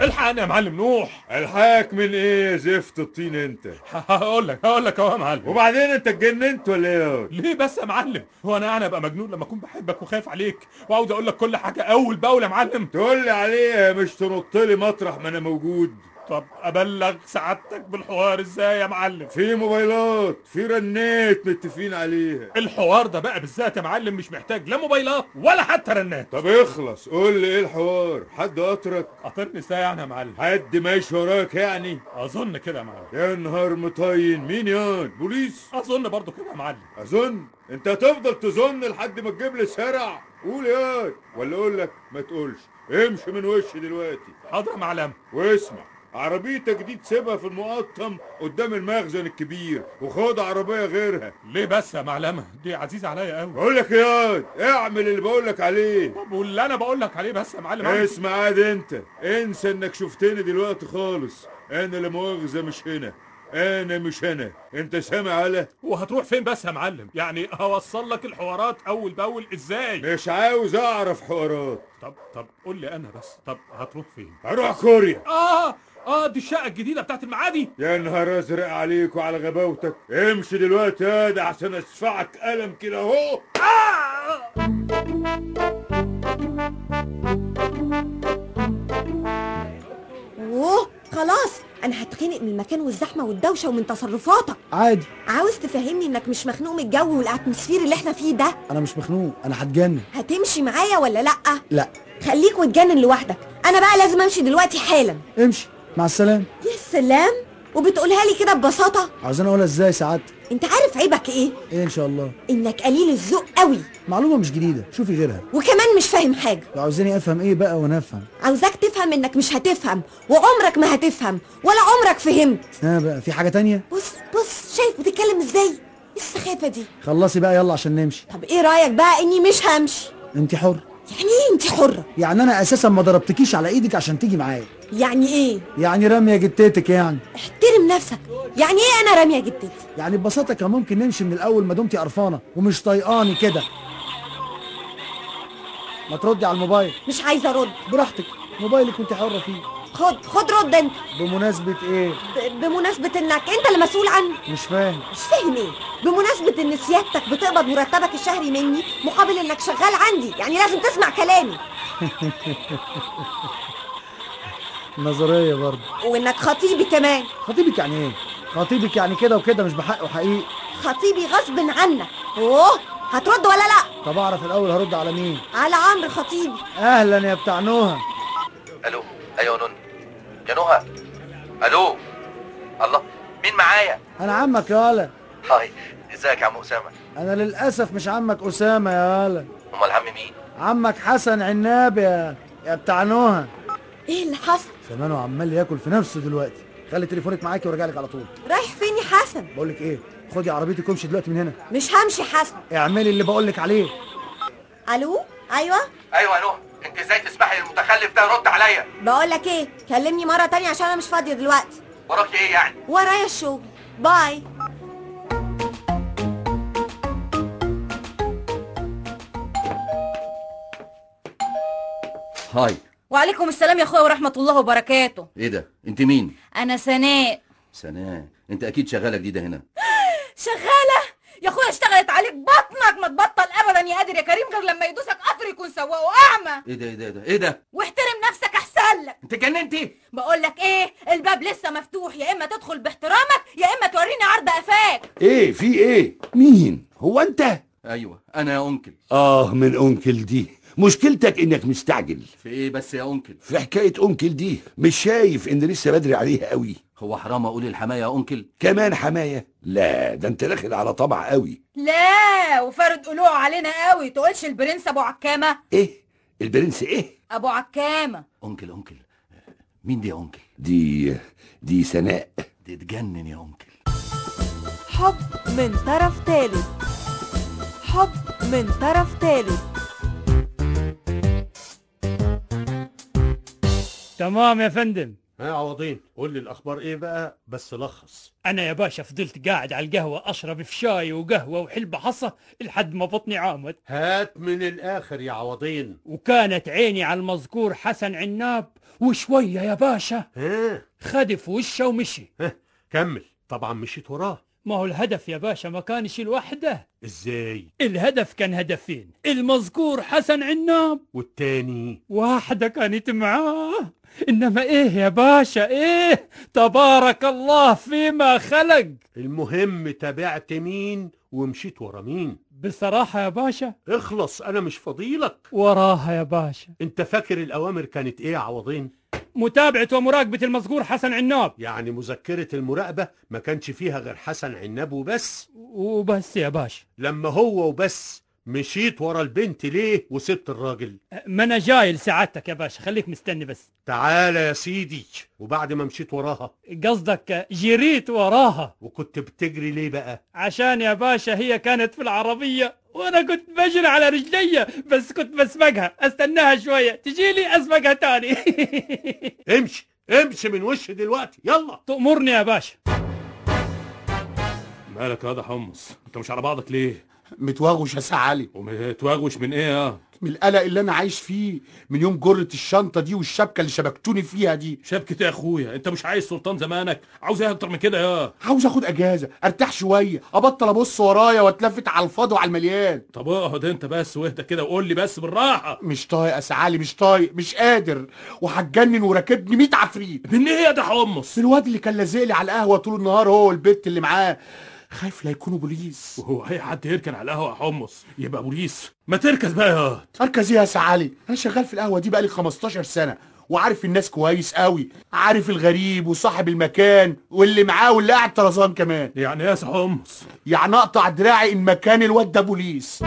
الحقني يا معلم نوح. الحاك من إيه؟ زفت الطين أنت. هقول لك هقول لك أهو يا معلم. وبعدين أنت اتجننت ولا إيه ليه بس يا معلم؟ هو أنا يعني أبقى مجنون لما أكون بحبك وخايف عليك وعاوز أقول لك كل حاجة أول بأول يا معلم؟ تقول لي عليها مش تنط لي مطرح ما أنا موجود. طب أبلغ سعادتك بالحوار إزاي يا معلم؟ في موبايلات في رنات متفقين عليها. الحوار ده بقى بالذات يا معلم مش محتاج لا موبايلات ولا حتى رنات. طب اخلص قول لي إيه الحوار؟ حد قطرك قاطرني إزاي يعني يا معلم؟ حد ماشي وراك يعني؟ أظن كده يا معلم. يا نهار مطين مين يان؟ بوليس؟ أظن برضو كده يا معلم. أظن؟ أنت هتفضل تظن لحد ما تجيب لي سرع قول يا ولا أقول لك ما تقولش. امشي من وشي دلوقتي. حاضر يا معلم. واسمع. عربيتك دي تسيبها في المقطم قدام المخزن الكبير وخد عربية غيرها. ليه بس يا معلمة؟ دي عزيزة عليا قوي بقول لك يا اعمل اللي بقول لك عليه. طب واللي أنا بقول لك عليه بس يا معلم. اسمع عاد أنت انسى إنك شفتني دلوقتي خالص. أنا لا مؤاخذة مش هنا. أنا مش أنا. أنت سامع على وهتروح فين بس يا معلم؟ يعني هوصل لك الحوارات أول بأول. إزاي؟ مش عاوز أعرف حوارات. طب طب قول لي أنا بس. طب هتروح فين؟ هروح كوريا. آه آه دي الشقة الجديدة بتاعت المعادي. يا نهار أزرق عليك وعلى غباوتك. امشي دلوقتي يا ده عشان أدفعك قلم كده أهو. أوه خلاص. أنا هتخنق من المكان والزحمة والدوشة ومن تصرفاتك. عادي. عاوز تفهمني إنك مش مخنوق من الجو والأتموسفير اللي إحنا فيه ده؟ أنا مش مخنوق أنا هتجنن. هتمشي معايا ولا لأ؟ لأ. خليك وتجنن لوحدك. أنا بقى لازم أمشي دلوقتي حالا. امشي. مع السلامة. يا سلام! وبتقولها لي كده ببساطة؟ عاوزين أقولها إزاي سعادتك؟ أنت عارف عيبك إيه؟ إيه إن شاء الله. إنك قليل الذوق قوي. معلومة مش جديدة شوفي غيرها. وكمان مش فاهم حاجة. لو عاوزاني أفهم إيه بقى وأنا أفهم؟ عاوزاك تفهم إنك مش هتفهم وعمرك ما هتفهم ولا عمرك فهمت. ها بقى في حاجة تانية؟ بص بص شايف بتتكلم إزاي؟ إيه السخافة دي؟ خلصي بقى يلا عشان نمشي. طب إيه رأيك بقى إني مش همشي؟ انت حر. يعني إيه انت حرة؟ يعني أنا أساسا ما ضربتكيش على إيدك عشان تيجي معايا. يعني إيه؟ يعني رامية جتتك يعني. احترم نفسك. يعني إيه أنا رامية جدتي؟ يعني ببساطة كان ممكن نمشي من الأول ما دمتي قرفانة ومش طايقاني كده. ما تردي على الموبايل. مش عايزة أرد. براحتك. موبايلك كنت حرة فيه. خد خد رد انت. بمناسبة إيه؟ ب- بمناسبة انك انت اللي مسؤول عني مش فاهم. مش فاهم إيه. بمناسبة ان سيادتك بتقبض مرتبك الشهري مني مقابل انك شغال عندي. يعني لازم تسمع كلامي. نظرية برضه. وانك خطيبي كمان. خطيبك يعني إيه؟ خطيبك يعني كده وكده مش بحق وحقيقي خطيبي غصب عنك. اوه هترد ولا لا؟ طب اعرف الأول هرد على مين؟ على عمرو خطيبي. أهلا يا بتاع نوها ألو أيوه نون يا نهى. ألو؟ الله. مين معايا؟ أنا عمك يا هلا هاي. إزيك يا عم أسامة؟ أنا للأسف مش عمك أسامة يا هلا أمال عم مين؟ عمك حسن عناب يا يا بتاع نوها إيه اللي حصل؟ زمانه عمال ياكل في نفسه دلوقتي. خلي تليفونك معاكي وارجع لك على طول. رايح فين يا حسن؟ بقول لك إيه؟ خدي عربيتك وامشي دلوقتي من هنا. مش همشي حسن. اعملي اللي بقول لك عليه. ألو؟ أيوه؟ أيوه نهى انت إزاي تسمحي للمتخلف ده يرد عليا؟ بقول لك إيه كلمني مرة تانية عشان أنا مش فاضيه دلوقتي. وراك إيه يعني؟ ورايا الشغل. باي. هاي. وعليكم السلام يا اخويا ورحمة الله وبركاته. إيه ده؟ انت مين؟ أنا سناء. سناء. انت أكيد شغالة جديدة هنا. شغالة؟ يا اخويا اشتغلت عليك بطنك ما تبطل ابدا يا قادر يا كريم غير لما يدوسك قطر يكون سواقه اعمى إيه ده إيه ده إيه ده إيه ده؟ واحترم نفسك احسن لك. انت جننتي بقول لك إيه الباب لسه مفتوح يا اما تدخل باحترامك يا اما توريني عرض قفاك. إيه في إيه؟ مين؟ هو انت؟ أيوه أنا يا أنكل. آه من أنكل دي. مشكلتك إنك مستعجل. في إيه بس يا أنكل؟ في حكاية أنكل دي مش شايف إن لسه بدري عليها قوي. هو حرام أقول الحماية يا أنكل؟ كمان حماية؟ لا ده أنت داخل على طمع قوي. لا وفارد قلوع علينا قوي تقولش البرنس أبو عكامة. إيه؟ البرنس إيه؟ أبو عكامة. انكل انكل مين دي يا انكل دي دي سناء. دي تجنن يا انكل حب من طرف ثالث حب من طرف ثالث تمام يا فندم. ها عوضين قول لي الأخبار إيه بقى؟ بس لخص. أنا يا باشا فضلت قاعد على القهوة أشرب في شاي وقهوة وحلبة حصى لحد ما بطني عامت. هات من الآخر يا عوضين. وكانت عيني على المذكور حسن عناب وشوية يا باشا. ها؟ خدف وشه ومشي. ها كمل. طبعا مشيت وراه. ما هو الهدف يا باشا؟ ما كانش الوحدة إزاي؟ الهدف كان هدفين. المذكور حسن عناب. والتاني؟ واحدة كانت معاه. إنما إيه يا باشا؟ إيه؟ تبارك الله فيما خلق. المهم تابعت مين ومشيت ورا مين؟ بصراحة يا باشا. اخلص أنا مش فضيلك. وراها يا باشا. أنت فاكر الأوامر كانت إيه يا عوضين؟ متابعة ومراقبة المذكور حسن عناب. يعني مذكرة المراقبة ما كانش فيها غير حسن عناب وبس. وبس يا باشا لما هو وبس مشيت ورا البنت ليه وسبت الراجل؟ ما أنا جاي لسعادتك يا باشا خليك مستني بس. تعالى يا سيدي. وبعد ما مشيت وراها. قصدك جريت وراها. وكنت بتجري ليه بقى؟ عشان يا باشا هي كانت في العربية. وأنا كنت بجري على رجلي بس كنت بسبقها. استناها شوية. تجيلي أسبقها تاني. امشي امشي من وش دلوقتي. يلا. تأمرني يا باشا. مالك يا ده حمص؟ انت مش على بعضك ليه؟ متوغوش يا سي علي. ومتواغوش من إيه يا؟ من القلق اللي أنا عايش فيه من يوم جرة الشنطة دي والشبكة اللي شبكتوني فيها دي. شبكة يا أخويا أنت مش عايز سلطان زمانك؟ عاوز إيه أكتر من كده يا؟ عاوز آخد أجازة أرتاح شوية أبطل أبص ورايا وأتلفت على الفاضي وعلى المليان. طب اقعد أنت بس واهدى كده وقول لي بس بالراحة. مش طايق يا سي علي مش طايق مش قادر. وهتجنن وراكبني 100 عفريت. من إيه يا ده حمص؟ الواد اللي كان لازق لي على القهوة طول النهار هو والبت اللي معاه. خايف لا يكونوا بوليس. وهو أي حد يركن على القهوة يا حمص؟ يبقى بوليس. ما تركز بقى يا أركز إيه يا سي علي. أنا شغال في القهوة دي بقالي 15 سنة وعارف الناس كويس قوي عارف الغريب وصاحب المكان واللي معاه واللي قاعد طرزان كمان. يعني إيه يا حمص؟ يعني أقطع دراعي إن مكان الواد ده بوليس.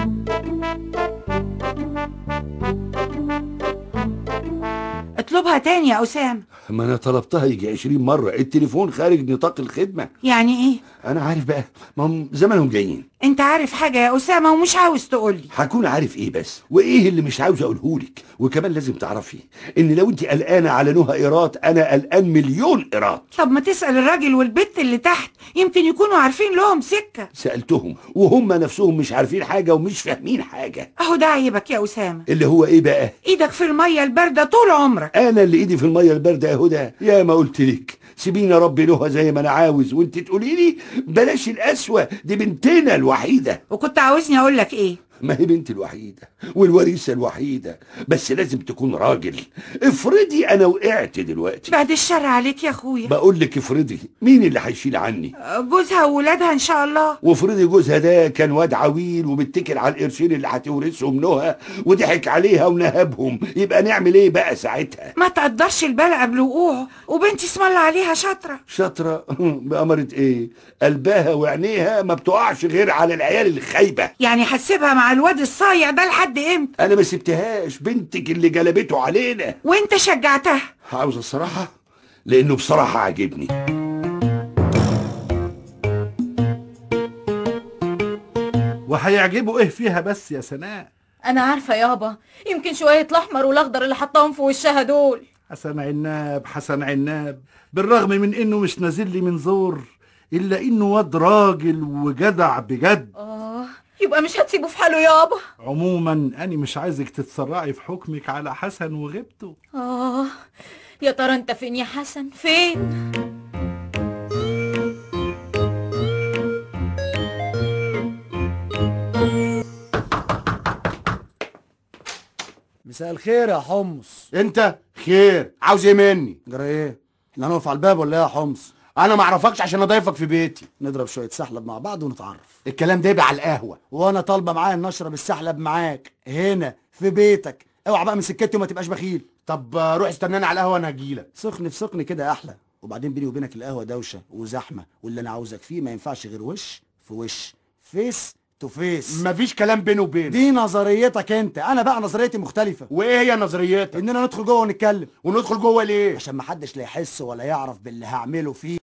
اطلبها تاني يا أسام ما أنا طلبتها يجي 20 مرة. التليفون خارج نطاق الخدمة. يعني إيه؟ أنا عارف بقى. ما هم زمانهم جايين. انت عارف حاجة يا أسامة ومش عاوز تقولي. هكون عارف إيه بس؟ وإيه اللي مش عاوز أقولهولك؟ وكمان لازم تعرفي إن لو أنت قلقانة على نهى ايرات أنا قلقان مليون ايرات طب ما تسأل الراجل والبت اللي تحت يمكن يكونوا عارفين لهم سكة. سألتهم وهم نفسهم مش عارفين حاجة ومش فاهمين حاجة. أهو ده عيبك يا أسامة. اللي هو إيه بقى؟ إيدك في المية الباردة طول عمرك. أنا اللي إيدي في المية الباردة يا هدى يا ما قلت لك سيبيني يا رب نهى زي ما أنا عاوز. وأنت تقولي لي بلاش القسوة دي بنتنا الوحيدة. وكنت عاوزني أقول لك إيه؟ ما هي بنتي الوحيدة والوريثة الوحيدة بس لازم تكون راجل. افرضي أنا وقعت دلوقتي. بعد الشر عليك يا أخويا. بقول لك افرضي مين اللي هيشيل عني؟ جوزها وولادها إن شاء الله. وافرضي جوزها ده كان واد عويل ومتكل على القرشين اللي هتورثهم نهى وضحك عليها ونهبهم. يبقى نعمل إيه بقى ساعتها؟ ما تقدرش البال قبل وقوعه وبنتي اسم الله عليها شاطرة. شاطرة؟ بأمرة إيه؟ قلبها وعينيها ما بتقعش غير على العيال الخايبة. يعني هسيبها مع الواد الصايع ده لحد إمتى؟ أنا ما سبتهاش بنتك اللي جلبته علينا. وأنت شجعتها؟ عاوز الصراحة؟ لأنه بصراحة عاجبني. وهيعجبوا إيه فيها بس يا سناء؟ أنا عارفة يابا يمكن شوية الأحمر والأخضر اللي حطاهم في وشها دول. حسن عناب حسن عناب بالرغم من إنه مش نازل لي من زور إلا إنه واد راجل وجدع بجد. آه. يبقى مش هتسيبه في حاله يابا عموما أنا مش عايزك تتسرعي في حكمك على حسن وغيبته. آه يا ترى أنت فين يا حسن؟ فين؟ مساء الخير يا حمص. أنت خير. عاوز إيه مني؟ جرى إيه؟ لا نقف على الباب ولا إيه يا حمص؟ أنا ما اعرفكش عشان اضيفك في بيتي. نضرب شوية سحلب مع بعض ونتعرف. الكلام ده يبقى على القهوة. وأنا طالبة معايا إن اشرب السحلب معاك هنا في بيتك. اوعى بقى من سكتي وما تبقاش بخيل. طب روح استناني على القهوة أنا هجيلك سخن في سخن كده أحلى. وبعدين بيني وبينك القهوة دوشة وزحمة واللي أنا عاوزك فيه ما ينفعش غير وش في وش. فيس تو فيس مفيش كلام بيني وبينك. دي نظريتك أنت. أنا بقى نظريتي مختلفة. وإيه هي نظريتك؟ إننا ندخل جوه ونتكلم. وندخل جوه ليه؟ عشان محدش لا يحس ولا يعرف باللي هعمله فيه.